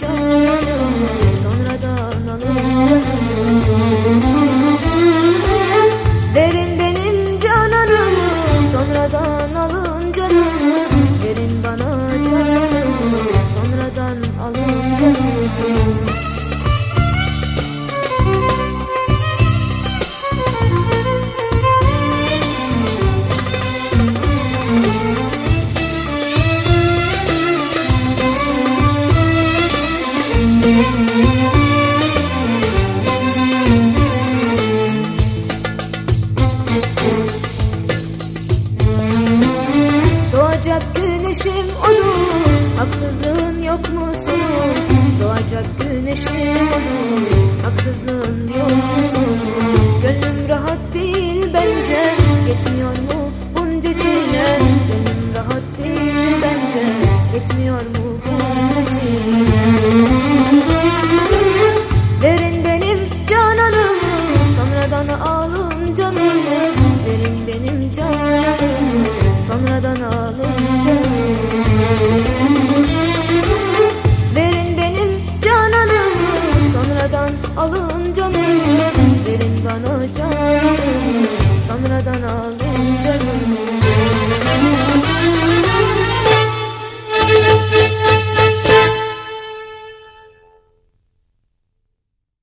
Verin Doğacak güneşim olur Haksızlığın yok mu sonu güneşim olur Haksızlığın yok mu Gönlüm rahat değil bence Yetmiyor bunca çile? Gönlüm rahat değil bence Yetmiyor mu benim cananımı Sonradan canımı Verin benim cananımı Sonradan alın canımı Verin bana canımı Sonradan